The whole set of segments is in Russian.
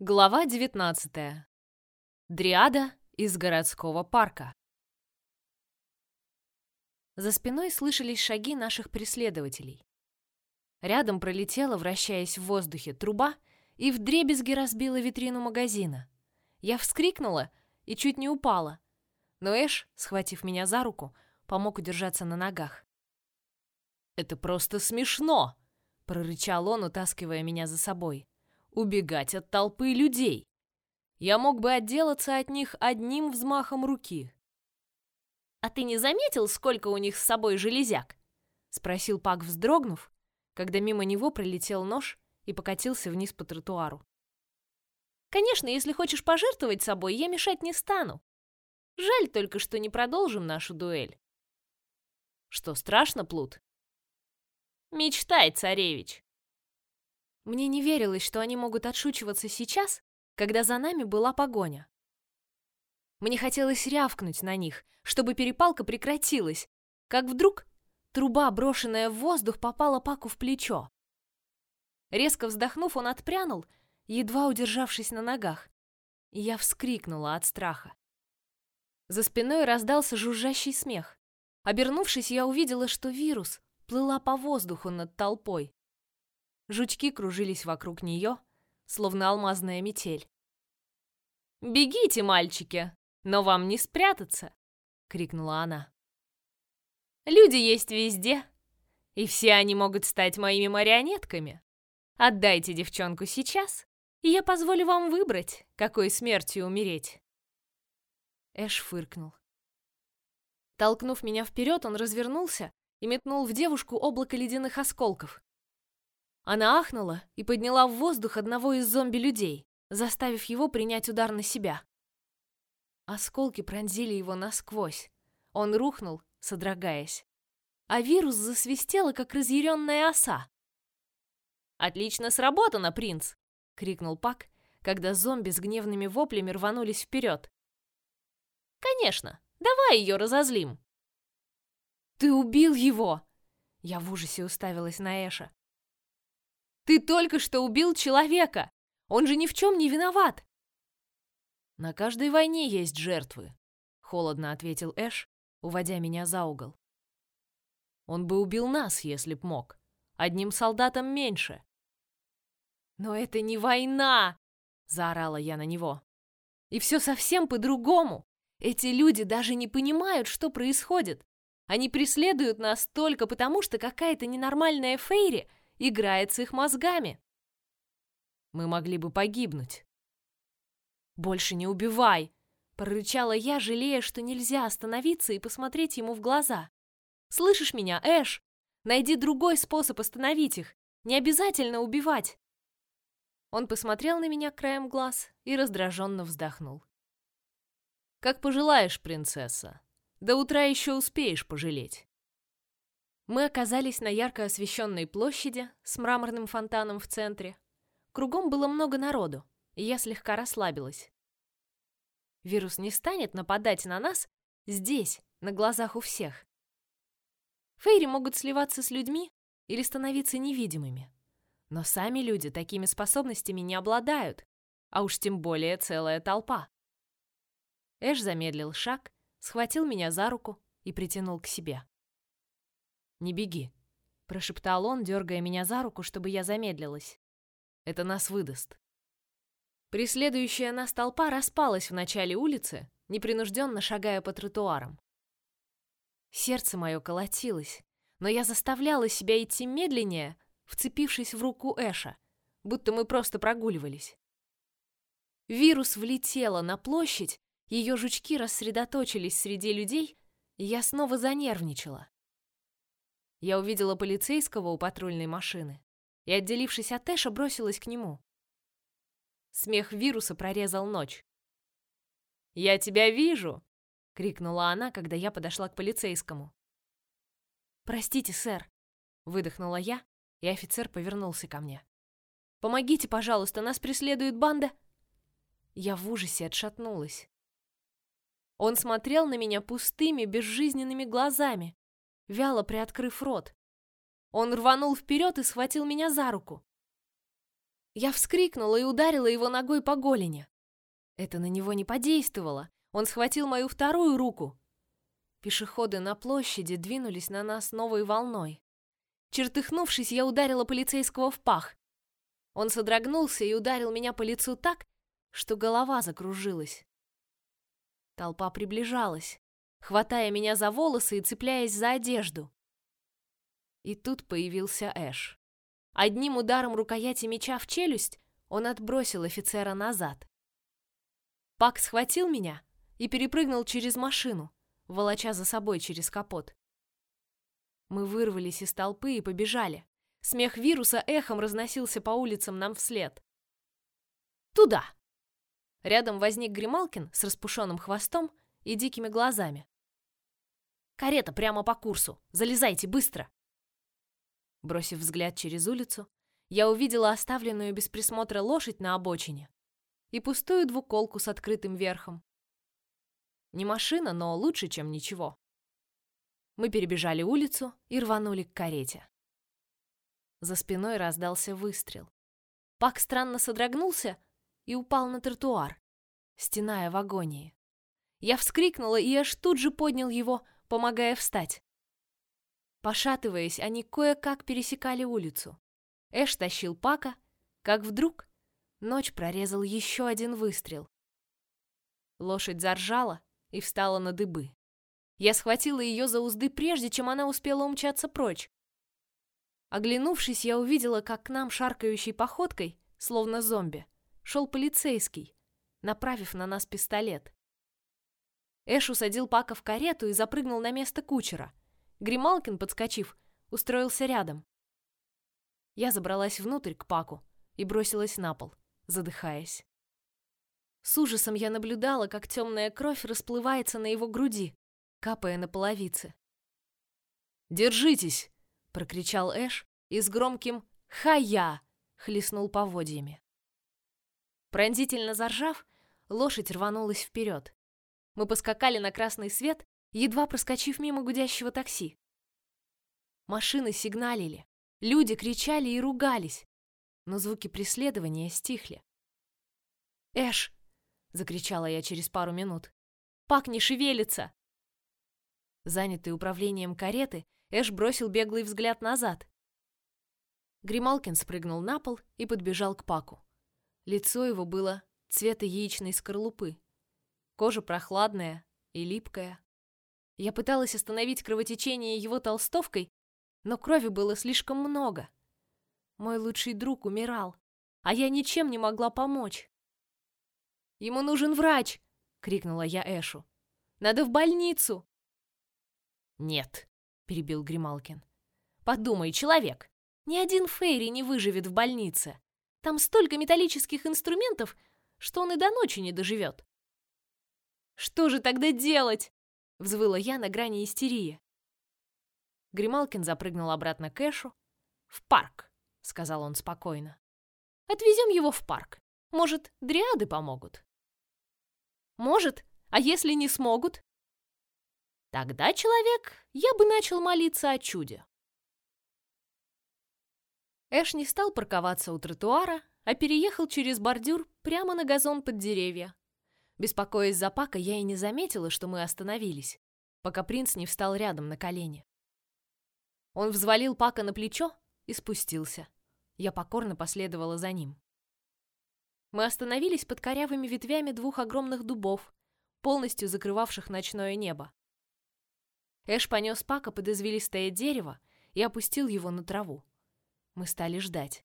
Глава 19. Дриада из городского парка. За спиной слышались шаги наших преследователей. Рядом пролетела, вращаясь в воздухе, труба и вдребезги разбила витрину магазина. Я вскрикнула и чуть не упала, но Эш, схватив меня за руку, помог удержаться на ногах. «Это просто смешно!» — прорычал он, утаскивая меня за собой убегать от толпы людей. Я мог бы отделаться от них одним взмахом руки. «А ты не заметил, сколько у них с собой железяк?» — спросил Пак, вздрогнув, когда мимо него пролетел нож и покатился вниз по тротуару. «Конечно, если хочешь пожертвовать собой, я мешать не стану. Жаль только, что не продолжим нашу дуэль». «Что, страшно, Плут?» «Мечтай, царевич!» Мне не верилось, что они могут отшучиваться сейчас, когда за нами была погоня. Мне хотелось рявкнуть на них, чтобы перепалка прекратилась, как вдруг труба, брошенная в воздух, попала Паку в плечо. Резко вздохнув, он отпрянул, едва удержавшись на ногах, я вскрикнула от страха. За спиной раздался жужжащий смех. Обернувшись, я увидела, что вирус плыла по воздуху над толпой. Жучки кружились вокруг нее, словно алмазная метель. «Бегите, мальчики, но вам не спрятаться!» — крикнула она. «Люди есть везде, и все они могут стать моими марионетками. Отдайте девчонку сейчас, и я позволю вам выбрать, какой смертью умереть». Эш фыркнул. Толкнув меня вперед, он развернулся и метнул в девушку облако ледяных осколков. Она ахнула и подняла в воздух одного из зомби-людей, заставив его принять удар на себя. Осколки пронзили его насквозь. Он рухнул, содрогаясь. А вирус засвистела, как разъяренная оса. «Отлично сработано, принц!» — крикнул Пак, когда зомби с гневными воплями рванулись вперед. «Конечно! Давай ее разозлим!» «Ты убил его!» Я в ужасе уставилась на Эша. Ты только что убил человека! Он же ни в чем не виноват!» «На каждой войне есть жертвы», — холодно ответил Эш, уводя меня за угол. «Он бы убил нас, если б мог. Одним солдатом меньше». «Но это не война!» — заорала я на него. «И все совсем по-другому. Эти люди даже не понимают, что происходит. Они преследуют нас только потому, что какая-то ненормальная Фейри — играет с их мозгами. Мы могли бы погибнуть. Больше не убивай, прорычала я, жалея, что нельзя остановиться и посмотреть ему в глаза. Слышишь меня, Эш? Найди другой способ остановить их. Не обязательно убивать. Он посмотрел на меня краем глаз и раздраженно вздохнул. Как пожелаешь, принцесса. До утра еще успеешь пожалеть. Мы оказались на ярко освещенной площади с мраморным фонтаном в центре. Кругом было много народу, и я слегка расслабилась. Вирус не станет нападать на нас здесь, на глазах у всех. Фейри могут сливаться с людьми или становиться невидимыми. Но сами люди такими способностями не обладают, а уж тем более целая толпа. Эш замедлил шаг, схватил меня за руку и притянул к себе. «Не беги», — прошептал он, дергая меня за руку, чтобы я замедлилась. «Это нас выдаст». Преследующая нас толпа распалась в начале улицы, непринужденно шагая по тротуарам. Сердце мое колотилось, но я заставляла себя идти медленнее, вцепившись в руку Эша, будто мы просто прогуливались. Вирус влетела на площадь, ее жучки рассредоточились среди людей, и я снова занервничала. Я увидела полицейского у патрульной машины и, отделившись от Эша, бросилась к нему. Смех вируса прорезал ночь. «Я тебя вижу!» — крикнула она, когда я подошла к полицейскому. «Простите, сэр!» — выдохнула я, и офицер повернулся ко мне. «Помогите, пожалуйста, нас преследует банда!» Я в ужасе отшатнулась. Он смотрел на меня пустыми, безжизненными глазами, вяло приоткрыв рот. Он рванул вперед и схватил меня за руку. Я вскрикнула и ударила его ногой по голени. Это на него не подействовало. Он схватил мою вторую руку. Пешеходы на площади двинулись на нас новой волной. Чертыхнувшись, я ударила полицейского в пах. Он содрогнулся и ударил меня по лицу так, что голова закружилась. Толпа приближалась, хватая меня за волосы и цепляясь за одежду. И тут появился Эш. Одним ударом рукояти меча в челюсть он отбросил офицера назад. Пак схватил меня и перепрыгнул через машину, волоча за собой через капот. Мы вырвались из толпы и побежали. Смех вируса эхом разносился по улицам нам вслед. Туда. Рядом возник Грималкин с распушенным хвостом и дикими глазами. Карета прямо по курсу. Залезайте быстро. Бросив взгляд через улицу, я увидела оставленную без присмотра лошадь на обочине и пустую двуколку с открытым верхом. Не машина, но лучше, чем ничего. Мы перебежали улицу и рванули к карете. За спиной раздался выстрел. Пак странно содрогнулся и упал на тротуар, стеная в агонии. Я вскрикнула, и аж тут же поднял его, помогая встать. Пошатываясь, они кое-как пересекали улицу. Эш тащил Пака, как вдруг ночь прорезал еще один выстрел. Лошадь заржала, и встала на дыбы. Я схватила ее за узды прежде, чем она успела умчаться прочь. Оглянувшись, я увидела, как к нам шаркающей походкой, словно зомби, шел полицейский, направив на нас пистолет. Эш усадил Пака в карету и запрыгнул на место кучера. Грималкин, подскочив, устроился рядом. Я забралась внутрь к Паку и бросилась на пол, задыхаясь. С ужасом я наблюдала, как темная кровь расплывается на его груди, капая на половице. «Держитесь!» — прокричал Эш и с громким «Хая!» хлестнул поводьями. Пронзительно заржав, лошадь рванулась вперед. Мы поскакали на красный свет, едва проскочив мимо гудящего такси. Машины сигналили, люди кричали и ругались, но звуки преследования стихли. «Эш, закричала я через пару минут. Пак не шевелится. Занятый управлением кареты, Эш бросил беглый взгляд назад. Грималкин спрыгнул на пол и подбежал к Паку. Лицо его было цвета яичной скорлупы. Кожа прохладная и липкая. Я пыталась остановить кровотечение его толстовкой, но крови было слишком много. Мой лучший друг умирал, а я ничем не могла помочь. Ему нужен врач!» — крикнула я Эшу. «Надо в больницу!» «Нет», — перебил Грималкин. «Подумай, человек, ни один Фейри не выживет в больнице. Там столько металлических инструментов, что он и до ночи не доживет». «Что же тогда делать?» — взвыла я на грани истерии. Грималкин запрыгнул обратно к Эшу. «В парк», — сказал он спокойно. «Отвезем его в парк. Может, дриады помогут?» Может, а если не смогут? Тогда, человек, я бы начал молиться о чуде. Эш не стал парковаться у тротуара, а переехал через бордюр прямо на газон под деревья. Беспокоясь за Пака, я и не заметила, что мы остановились, пока принц не встал рядом на колени. Он взвалил Пака на плечо и спустился. Я покорно последовала за ним. Мы остановились под корявыми ветвями двух огромных дубов, полностью закрывавших ночное небо. Эш понес Пака под извилистое дерево и опустил его на траву. Мы стали ждать.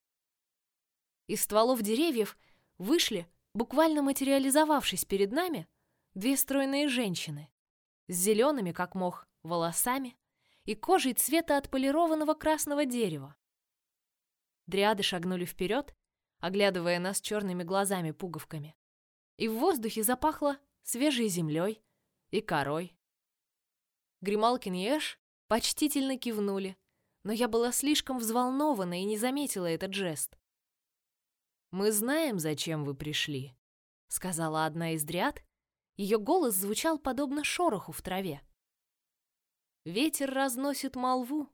Из стволов деревьев вышли, буквально материализовавшись перед нами, две стройные женщины с зелеными, как мох, волосами и кожей цвета отполированного красного дерева. Дриады шагнули вперед оглядывая нас черными глазами-пуговками. И в воздухе запахло свежей землей и корой. Грималкин и Эш почтительно кивнули, но я была слишком взволнована и не заметила этот жест. «Мы знаем, зачем вы пришли», — сказала одна из дряд. Ее голос звучал подобно шороху в траве. Ветер разносит молву,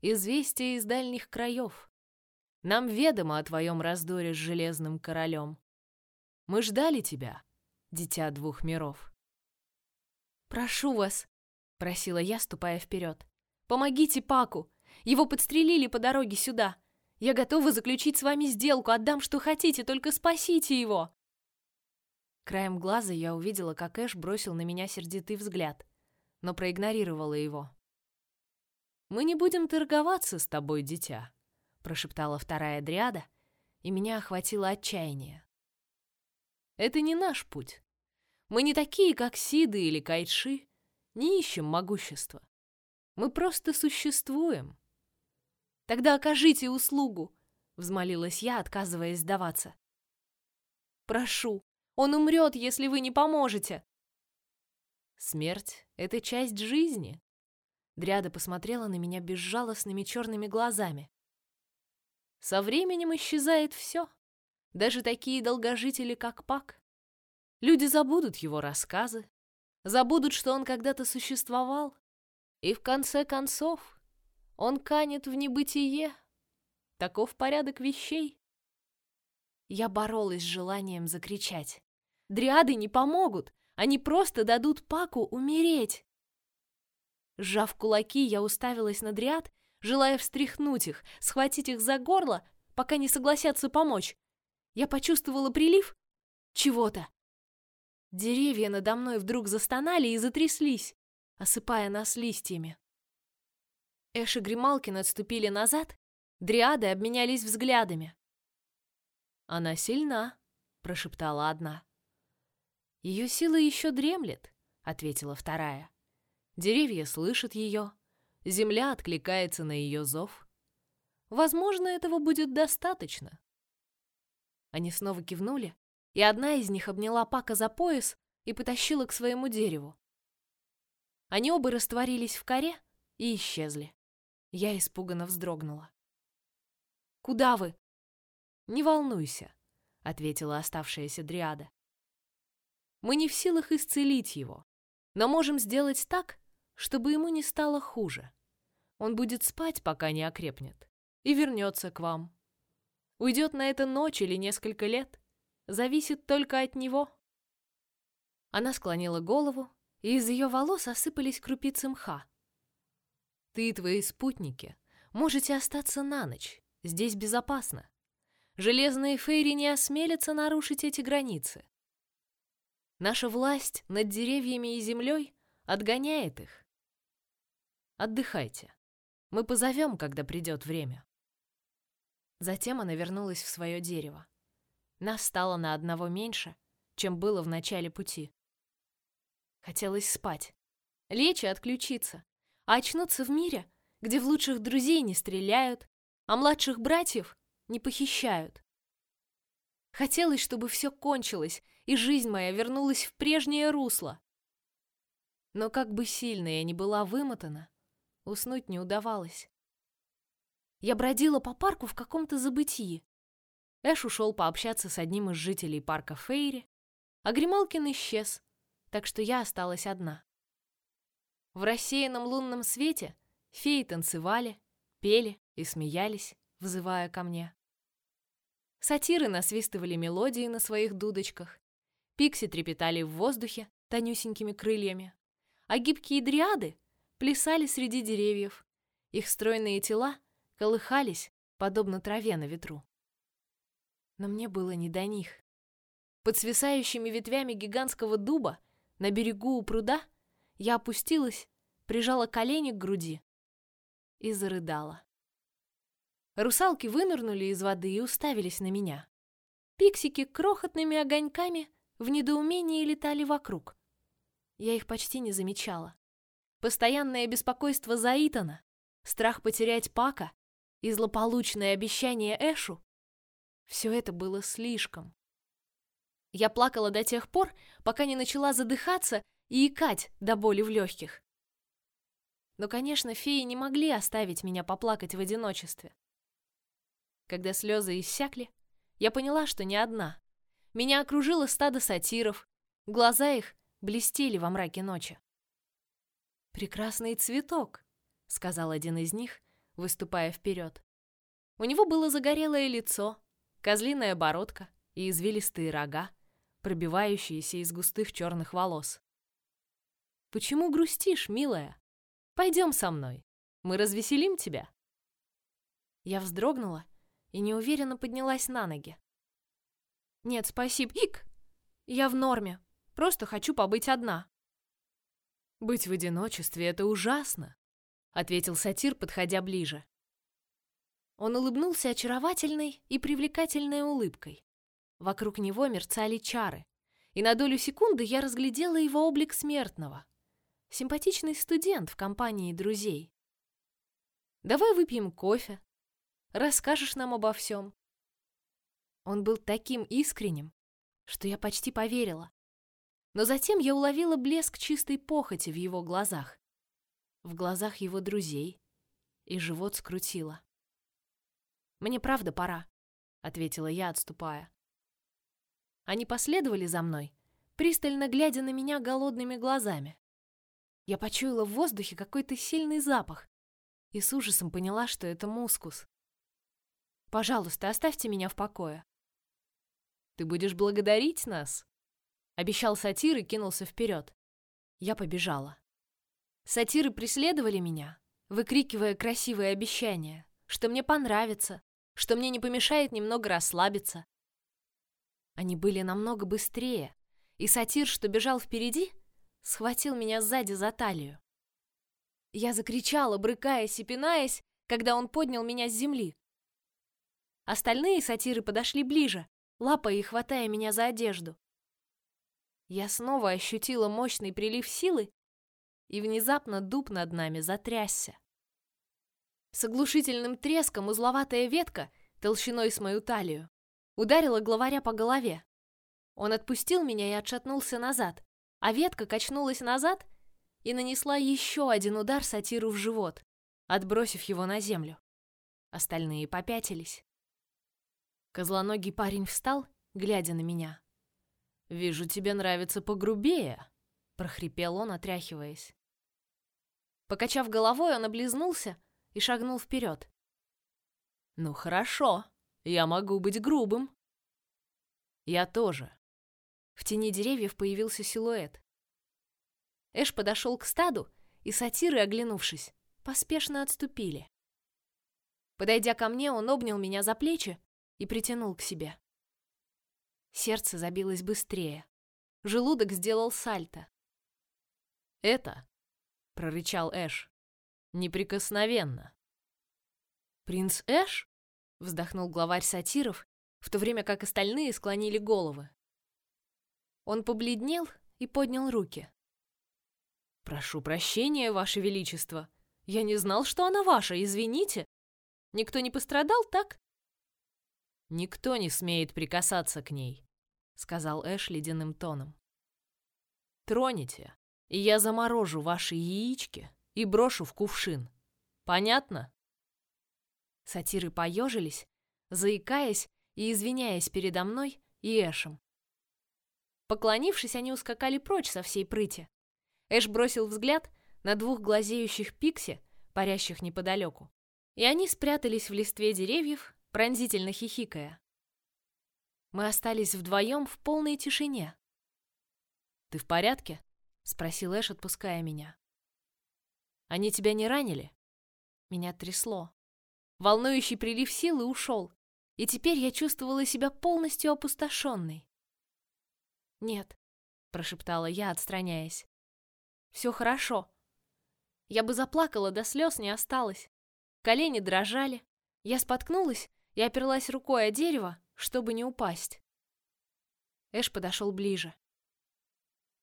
известия из дальних краев. Нам ведомо о твоем раздоре с Железным Королем. Мы ждали тебя, дитя двух миров. «Прошу вас», — просила я, ступая вперед. «Помогите Паку! Его подстрелили по дороге сюда. Я готова заключить с вами сделку, отдам, что хотите, только спасите его!» Краем глаза я увидела, как Эш бросил на меня сердитый взгляд, но проигнорировала его. «Мы не будем торговаться с тобой, дитя», — прошептала вторая дриада, и меня охватило отчаяние. «Это не наш путь. Мы не такие, как Сиды или Кайши, не ищем могущества. Мы просто существуем». «Тогда окажите услугу», — взмолилась я, отказываясь сдаваться. «Прошу, он умрет, если вы не поможете!» «Смерть — это часть жизни!» Дряда посмотрела на меня безжалостными черными глазами. «Со временем исчезает все, даже такие долгожители, как Пак. Люди забудут его рассказы, забудут, что он когда-то существовал, и в конце концов он канет в небытие. Таков порядок вещей». Я боролась с желанием закричать. Дриады не помогут, они просто дадут Паку умереть. Сжав кулаки, я уставилась на дриад, желая встряхнуть их, схватить их за горло, пока не согласятся помочь. Я почувствовала прилив чего-то. Деревья надо мной вдруг застонали и затряслись, осыпая нас листьями. Эш и Грималкин отступили назад, дриады обменялись взглядами. «Она сильна», — прошептала одна. Ее сила еще дремлет, ответила вторая. Деревья слышат ее, земля откликается на ее зов. Возможно, этого будет достаточно. Они снова кивнули, и одна из них обняла Пака за пояс и потащила к своему дереву. Они оба растворились в коре и исчезли. Я испуганно вздрогнула. «Куда вы?» «Не волнуйся», — ответила оставшаяся дриада. Мы не в силах исцелить его, но можем сделать так, чтобы ему не стало хуже. Он будет спать, пока не окрепнет, и вернется к вам. Уйдет на это ночь или несколько лет, зависит только от него. Она склонила голову, и из ее волос осыпались крупицы мха. Ты и твои спутники можете остаться на ночь, здесь безопасно. Железные фейри не осмелятся нарушить эти границы. Наша власть над деревьями и землей отгоняет их. Отдыхайте. Мы позовем, когда придет время. Затем она вернулась в свое дерево. Нас стало на одного меньше, чем было в начале пути. Хотелось спать, лечь и отключиться, а очнуться в мире, где в лучших друзей не стреляют, а младших братьев не похищают. Хотелось, чтобы все кончилось, и жизнь моя вернулась в прежнее русло. Но как бы сильно я ни была вымотана, уснуть не удавалось. Я бродила по парку в каком-то забытии. Эш ушел пообщаться с одним из жителей парка Фейри, а Грималкин исчез, так что я осталась одна. В рассеянном лунном свете феи танцевали, пели и смеялись, взывая ко мне. Сатиры насвистывали мелодии на своих дудочках. Пикси трепетали в воздухе тонюсенькими крыльями. А гибкие дриады плясали среди деревьев. Их стройные тела колыхались, подобно траве на ветру. Но мне было не до них. Под свисающими ветвями гигантского дуба на берегу у пруда я опустилась, прижала колени к груди и зарыдала. Русалки вынырнули из воды и уставились на меня. Пиксики крохотными огоньками в недоумении летали вокруг. Я их почти не замечала. Постоянное беспокойство за Итана, страх потерять Пака и злополучное обещание Эшу — все это было слишком. Я плакала до тех пор, пока не начала задыхаться и икать до боли в легких. Но, конечно, феи не могли оставить меня поплакать в одиночестве. Когда слезы иссякли, я поняла, что не одна. Меня окружило стадо сатиров, глаза их блестели во мраке ночи. «Прекрасный цветок», — сказал один из них, выступая вперед. У него было загорелое лицо, козлиная бородка и извилистые рога, пробивающиеся из густых черных волос. «Почему грустишь, милая? Пойдем со мной. Мы развеселим тебя». Я вздрогнула и неуверенно поднялась на ноги. «Нет, спасибо. Ик! Я в норме. Просто хочу побыть одна». «Быть в одиночестве — это ужасно», — ответил сатир, подходя ближе. Он улыбнулся очаровательной и привлекательной улыбкой. Вокруг него мерцали чары, и на долю секунды я разглядела его облик смертного. Симпатичный студент в компании друзей. «Давай выпьем кофе. Расскажешь нам обо всем». Он был таким искренним, что я почти поверила. Но затем я уловила блеск чистой похоти в его глазах, в глазах его друзей, и живот скрутило. «Мне правда пора», — ответила я, отступая. Они последовали за мной, пристально глядя на меня голодными глазами. Я почуяла в воздухе какой-то сильный запах и с ужасом поняла, что это мускус. «Пожалуйста, оставьте меня в покое». «Ты будешь благодарить нас?» Обещал сатир и кинулся вперед. Я побежала. Сатиры преследовали меня, выкрикивая красивые обещания, что мне понравится, что мне не помешает немного расслабиться, они были намного быстрее, и сатир, что бежал впереди, схватил меня сзади за талию. Я закричала, брыкаясь и пинаясь, когда он поднял меня с земли. Остальные сатиры подошли ближе, лапая и хватая меня за одежду. Я снова ощутила мощный прилив силы, и внезапно дуб над нами затрясся. С оглушительным треском узловатая ветка, толщиной с мою талию, Ударила главаря по голове. Он отпустил меня и отшатнулся назад, а ветка качнулась назад и нанесла еще один удар сатиру в живот, отбросив его на землю. Остальные попятились. Козлоногий парень встал, глядя на меня. «Вижу, тебе нравится погрубее», — прохрипел он, отряхиваясь. Покачав головой, он облизнулся и шагнул вперед. «Ну хорошо», я могу быть грубым. Я тоже. В тени деревьев появился силуэт. Эш подошел к стаду, и сатиры, оглянувшись, поспешно отступили. Подойдя ко мне, он обнял меня за плечи и притянул к себе. Сердце забилось быстрее. Желудок сделал сальто. «Это», — прорычал Эш, — «неприкосновенно». «Принц Эш?» вздохнул главарь сатиров, в то время как остальные склонили головы. Он побледнел и поднял руки. Прошу прощения, ваше величество. Я не знал, что она ваша, извините. Никто не пострадал, так? Никто не смеет прикасаться к ней, сказал Эш ледяным тоном. Троните, и я заморожу ваши яички и брошу в кувшин. Понятно? Сатиры поежились, заикаясь и извиняясь передо мной и Эшем. Поклонившись, они ускакали прочь со всей прыти. Эш бросил взгляд на двух глазеющих пикси, парящих неподалеку, и они спрятались в листве деревьев, пронзительно хихикая. Мы остались вдвоем в полной тишине. «Ты в порядке?» — спросил Эш, отпуская меня. «Они тебя не ранили?» Меня трясло. Волнующий прилив силы ушел, и теперь я чувствовала себя полностью опустошенной. «Нет», — прошептала я, отстраняясь. «Все хорошо». Я бы заплакала, до слез не осталось. Колени дрожали. Я споткнулась и оперлась рукой о дерево, чтобы не упасть. Эш подошел ближе.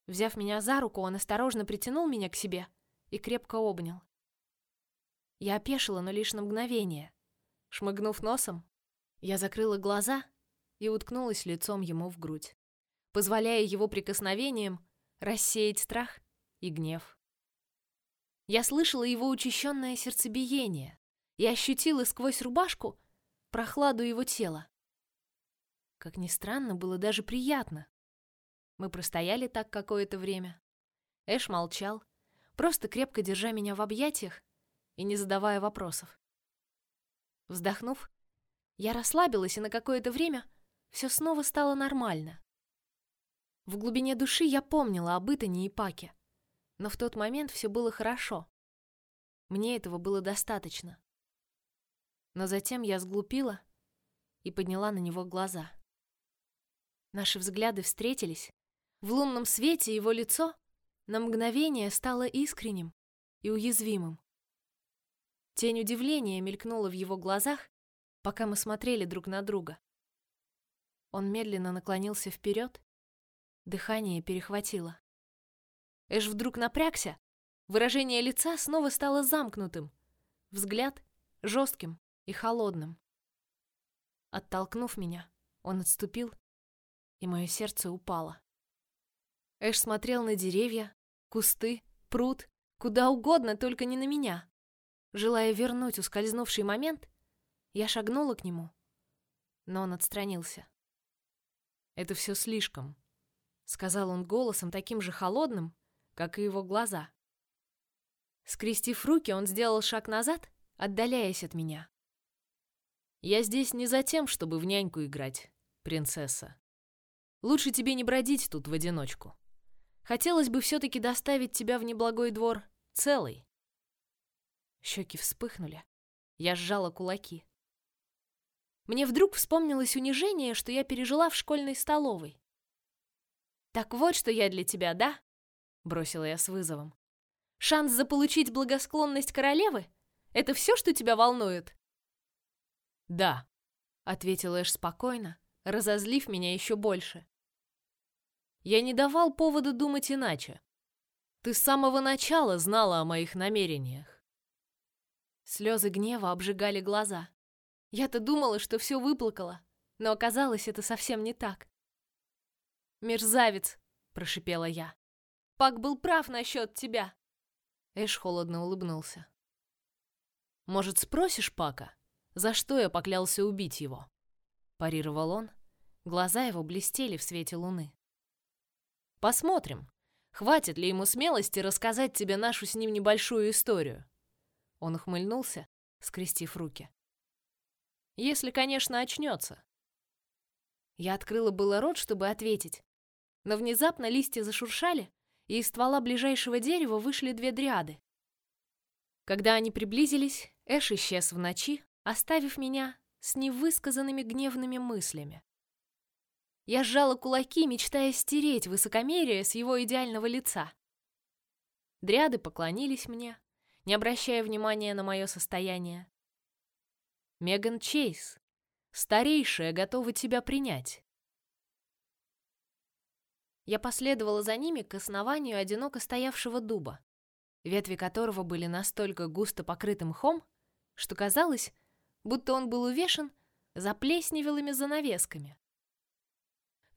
Взяв меня за руку, он осторожно притянул меня к себе и крепко обнял. Я опешила, но лишь на мгновение. Шмыгнув носом, я закрыла глаза и уткнулась лицом ему в грудь, позволяя его прикосновениям рассеять страх и гнев. Я слышала его учащенное сердцебиение и ощутила сквозь рубашку прохладу его тела. Как ни странно, было даже приятно. Мы простояли так какое-то время. Эш молчал, просто крепко держа меня в объятиях и не задавая вопросов. Вздохнув, Я расслабилась, и на какое-то время все снова стало нормально. В глубине души я помнила об Итане и Паке, но в тот момент все было хорошо. Мне этого было достаточно. Но затем я сглупила и подняла на него глаза. Наши взгляды встретились. В лунном свете его лицо на мгновение стало искренним и уязвимым. Тень удивления мелькнула в его глазах, пока мы смотрели друг на друга. Он медленно наклонился вперед, дыхание перехватило. Эш вдруг напрягся, выражение лица снова стало замкнутым, взгляд жестким и холодным. Оттолкнув меня, он отступил, и мое сердце упало. Эш смотрел на деревья, кусты, пруд, куда угодно, только не на меня. Желая вернуть ускользнувший момент, я шагнула к нему, но он отстранился. «Это все слишком», — сказал он голосом таким же холодным, как и его глаза. Скрестив руки, он сделал шаг назад, отдаляясь от меня. «Я здесь не за тем, чтобы в няньку играть, принцесса. Лучше тебе не бродить тут в одиночку. Хотелось бы все-таки доставить тебя в неблагой двор целый. Щеки вспыхнули. Я сжала кулаки. Мне вдруг вспомнилось унижение, что я пережила в школьной столовой. «Так вот, что я для тебя, да?» — бросила я с вызовом. «Шанс заполучить благосклонность королевы? Это все, что тебя волнует?» «Да», — ответил Эш спокойно, разозлив меня еще больше. «Я не давал повода думать иначе. Ты с самого начала знала о моих намерениях. Слезы гнева обжигали глаза. Я-то думала, что все выплакала, но оказалось, это совсем не так. «Мерзавец!» — прошипела я. «Пак был прав насчет тебя!» Эш холодно улыбнулся. «Может, спросишь Пака, за что я поклялся убить его?» Парировал он. Глаза его блестели в свете луны. «Посмотрим, хватит ли ему смелости рассказать тебе нашу с ним небольшую историю. Он ухмыльнулся, скрестив руки. Если, конечно, очнется. Я открыла было рот, чтобы ответить, но внезапно листья зашуршали, и из ствола ближайшего дерева вышли две дриады. Когда они приблизились, Эш исчез в ночи, оставив меня с невысказанными гневными мыслями. Я сжала кулаки, мечтая стереть высокомерие с его идеального лица. Дриады поклонились мне, не обращая внимания на мое состояние. Меган Чейз, старейшая, готова тебя принять. Я последовала за ними к основанию одиноко стоявшего дуба, ветви которого были настолько густо покрыты мхом, что казалось, будто он был увешан заплесневелыми занавесками.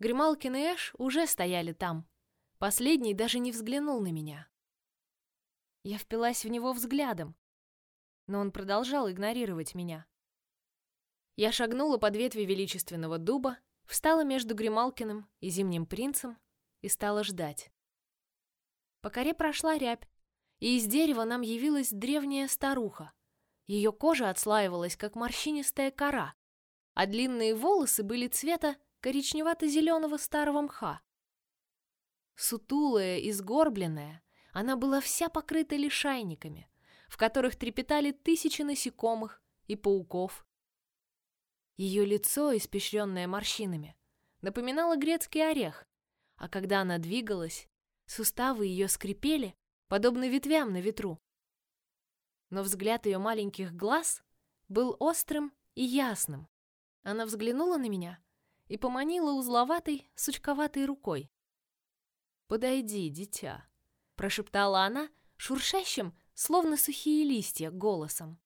Грималкин и Эш уже стояли там. Последний даже не взглянул на меня. Я впилась в него взглядом, но он продолжал игнорировать меня. Я шагнула под ветви величественного дуба, встала между Грималкиным и Зимним принцем и стала ждать. По коре прошла рябь, и из дерева нам явилась древняя старуха. Ее кожа отслаивалась, как морщинистая кора, а длинные волосы были цвета коричневато-зеленого старого мха. Сутулая и сгорбленная, она была вся покрыта лишайниками, в которых трепетали тысячи насекомых и пауков. Ее лицо, испещренное морщинами, напоминало грецкий орех, а когда она двигалась, суставы ее скрипели, подобно ветвям на ветру. Но взгляд ее маленьких глаз был острым и ясным. Она взглянула на меня и поманила узловатой, сучковатой рукой. «Подойди, дитя», прошептала она шуршащим, словно сухие листья, голосом.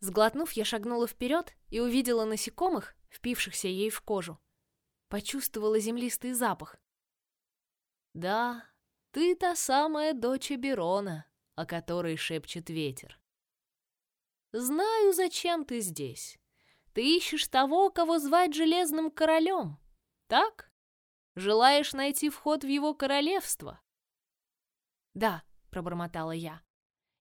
Сглотнув, я шагнула вперед и увидела насекомых, впившихся ей в кожу. Почувствовала землистый запах. Да, ты та самая дочь Берона, о которой шепчет ветер. Знаю, зачем ты здесь. Ты ищешь того, кого звать Железным Королем, так? Желаешь найти вход в его королевство? «Да», — пробормотала я.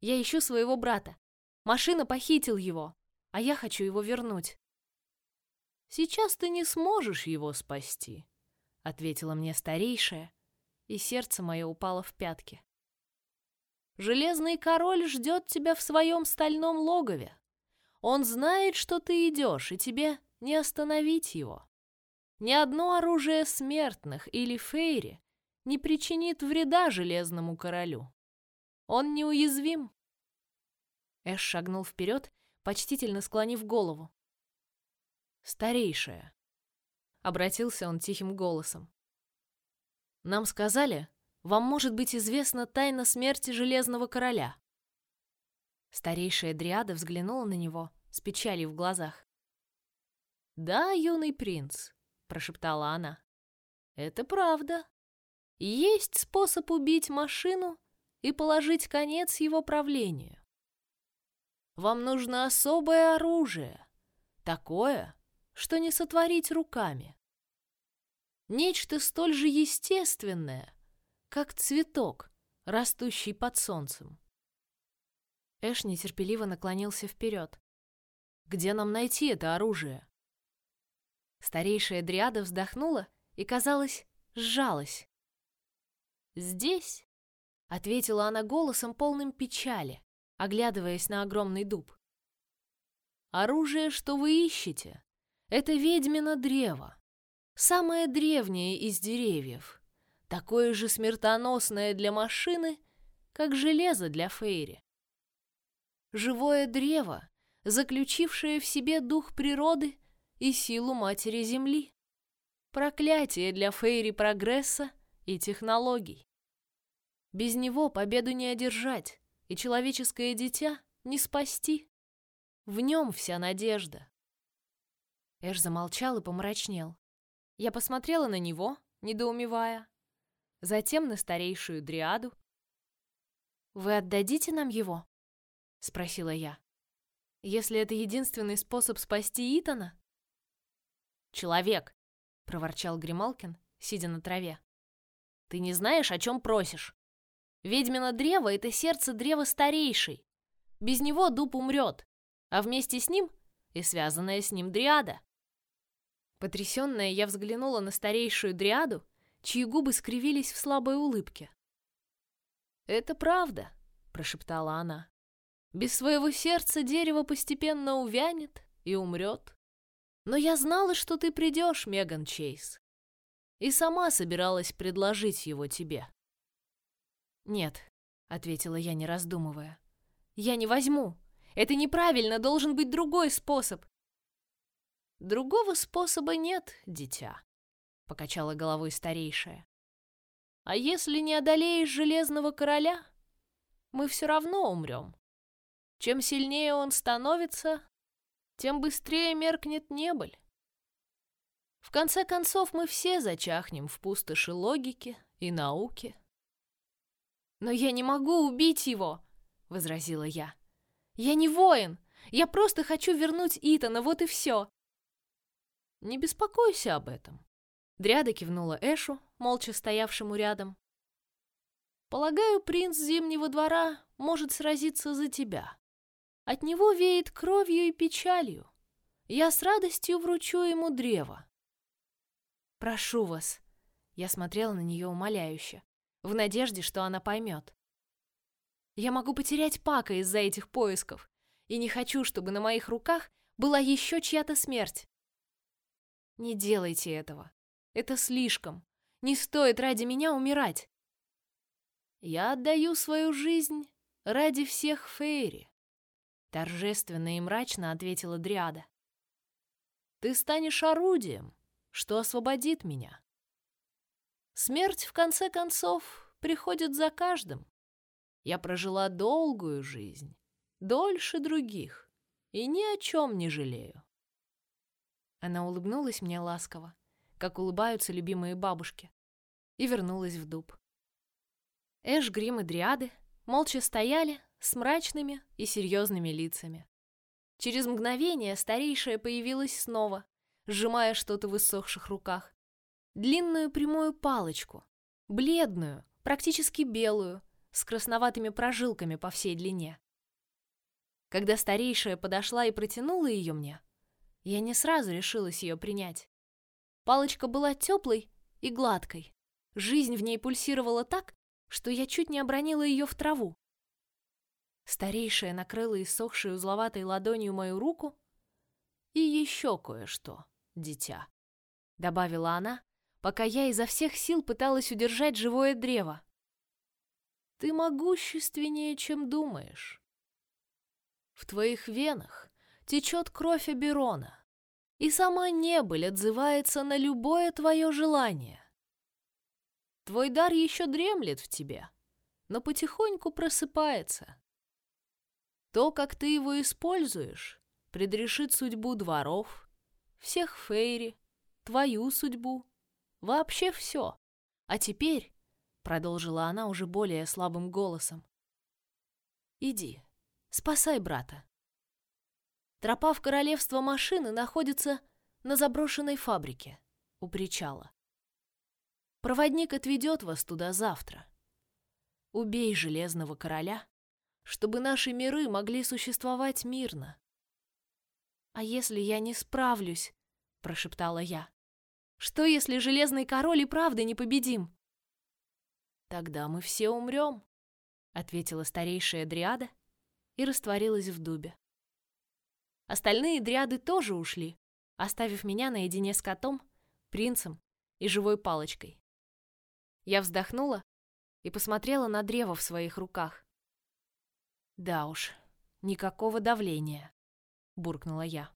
«Я ищу своего брата. Машина похитил его, а я хочу его вернуть». Сейчас ты не сможешь его спасти, ответила мне старейшая, и сердце мое упало в пятки. Железный король ждет тебя в своем стальном логове. Он знает, что ты идешь, и тебе не остановить его. Ни одно оружие смертных или фейри не причинит вреда железному королю. Он неуязвим. Эш шагнул вперед, почтительно склонив голову. Старейшая, обратился он тихим голосом. Нам сказали, вам может быть известна тайна смерти Железного Короля. Старейшая Дриада взглянула на него с печалью в глазах. Да, юный принц, прошептала она. Это правда. Есть способ убить машину и положить конец его правлению. Вам нужно особое оружие, такое, что не сотворить руками. Нечто столь же естественное, как цветок, растущий под солнцем. Эш нетерпеливо наклонился вперед. Где нам найти это оружие? Старейшая дриада вздохнула и, казалось, сжалась. Здесь, ответила она голосом полным печали, оглядываясь на огромный дуб. Оружие, что вы ищете, это ведьмино древо, самое древнее из деревьев такое же смертоносное для машины, как железо для Фейри. Живое древо, заключившее в себе дух природы и силу Матери Земли. Проклятие для Фейри прогресса и технологий. Без него победу не одержать, и человеческое дитя не спасти. В нем вся надежда. Эш замолчал и помрачнел. Я посмотрела на него, недоумевая затем на старейшую дриаду. «Вы отдадите нам его?» — спросила я. «Если это единственный способ спасти Итана?» «Человек!» — проворчал Грималкин, сидя на траве. «Ты не знаешь, о чем просишь? Ведьмино древо — это сердце древа старейшей. Без него дуб умрет, а вместе с ним и связанная с ним дриада». Потрясенная, я взглянула на старейшую дриаду чьи губы скривились в слабой улыбке. «Это правда», — прошептала она. «Без своего сердца дерево постепенно увянет и умрет. Но я знала, что ты придешь, Меган Чейз, и сама собиралась предложить его тебе». «Нет», — ответила я, не раздумывая. «Я не возьму. Это неправильно, должен быть другой способ». «Другого способа нет, дитя», — покачала головой старейшая. «А если не одолеешь Железного Короля, мы все равно умрем. Чем сильнее он становится, тем быстрее меркнет небыль. В конце концов, мы все зачахнем в пустоши логики и науки». «Но я не могу убить его!» — возразила я. «Я не воин! Я просто хочу вернуть Итана, вот и все!» «Не беспокойся об этом. Дряда кивнула Эшу, молча стоявшему рядом. «Полагаю, принц Зимнего двора может сразиться за тебя. От него веет кровью и печалью. Я с радостью вручу ему древо». «Прошу вас», — я смотрела на нее умоляюще, в надежде, что она поймет. «Я могу потерять Пака из-за этих поисков, и не хочу, чтобы на моих руках была еще чья-то смерть. Не делайте этого. Это слишком. Не стоит ради меня умирать. Я отдаю свою жизнь ради всех Фейри. Торжественно и мрачно ответила Дриада. Ты станешь орудием, что освободит меня. Смерть, в конце концов, приходит за каждым. Я прожила долгую жизнь, дольше других, и ни о чем не жалею. Она улыбнулась мне ласково как улыбаются любимые бабушки, и вернулась в дуб. Эш, Грим и Дриады молча стояли с мрачными и серьезными лицами. Через мгновение старейшая появилась снова, сжимая что-то в иссохших руках. Длинную прямую палочку, бледную, практически белую, с красноватыми прожилками по всей длине. Когда старейшая подошла и протянула ее мне, Я не сразу решилась ее принять. Палочка была теплой и гладкой. Жизнь в ней пульсировала так, что я чуть не обронила ее в траву. Старейшая накрыла иссохшей узловатой ладонью мою руку. «И еще кое-что, дитя», — добавила она, пока я изо всех сил пыталась удержать живое древо. «Ты могущественнее, чем думаешь. В твоих венах течет кровь Аберона, и сама небыль отзывается на любое твое желание. Твой дар еще дремлет в тебе, но потихоньку просыпается. То, как ты его используешь, предрешит судьбу дворов, всех фейри, твою судьбу, вообще все. А теперь, — продолжила она уже более слабым голосом, — иди, спасай брата. Тропа в королевство машины находится на заброшенной фабрике у причала. Проводник отведет вас туда завтра. Убей железного короля чтобы наши миры могли существовать мирно. «А если я не справлюсь?» — прошептала я. «Что, если Железный Король и правда непобедим?» «Тогда мы все умрем», — ответила старейшая дриада и растворилась в дубе. Остальные дриады тоже ушли, оставив меня наедине с котом, принцем и живой палочкой. Я вздохнула и посмотрела на древо в своих руках. Да уж, никакого давления, буркнула я.